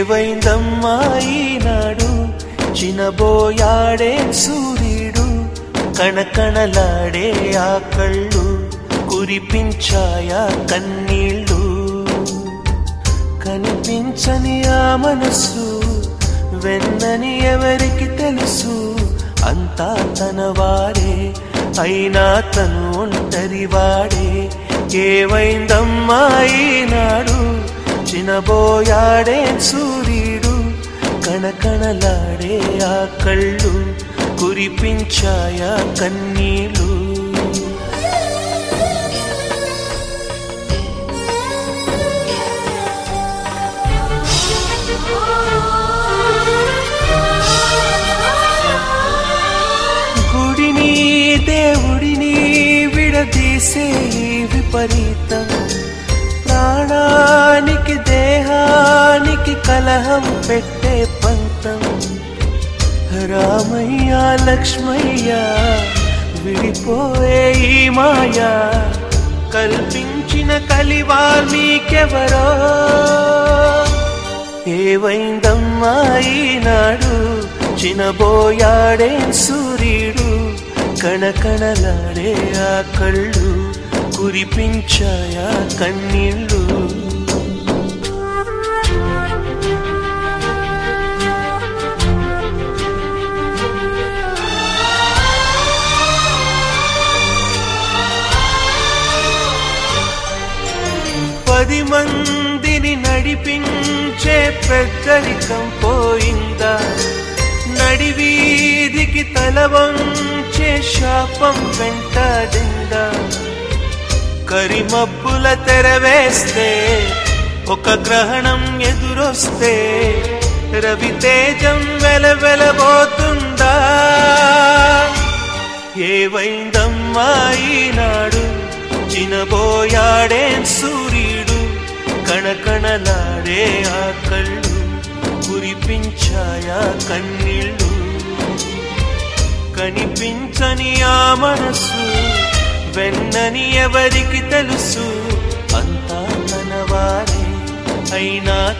ఏవైందమ్మా ఈనాడు? చినబోయాడే సూర్యుడు కణకణలాడే ఆ కళ్ళు కురిపించాయా కన్నీళ్ళు? కనిపించని ఆ మనసు వెన్నని ఎవరికి తెలుసు? అంతా తన వాడే అయినా తను ఒంటరి వాడే ఏవైందమ్మా ఈనాడు చినబోయాడే సూర్యుడు కణకణలాడే ఆ కళ్ళు కురిపించాయా కన్నీళ్ళు. గుడిని దేవుడిని విడదీసే విపరీతం కలహం పెట్టే పంతం. రామయ్య లక్ష్మయ్య విడిపోయే ఈ మాయా. కల్పించిన కలివాల్మీకెవరో ఏవైందమ్మా ఈనాడు? చినబోయాడే సూర్యుడు కణకణలాడే ఆ కళ్ళు కురిపించాయా కన్నీళ్ళు? పది మందిని నడిపించే పెద్దరికం పోయిందా? నడివీధికి తలవంచే శాపం వెంటాడిందా? కరిమబ్బుల తెరవేస్తే ఒక గ్రహణం ఎదురొస్తే రవితేజం వెలవెలబోతుందా ఏవైందమ్మా ఈనాడు? చినబోయాడే సూర్యుడు కణకణలాడే ఆ కళ్ళు కురిపించాయా కన్నీళ్ళు? కనిపించని ఆ మనసు వెన్నని ఎవరికి తెలుసు? అంతా తన వారే అయినా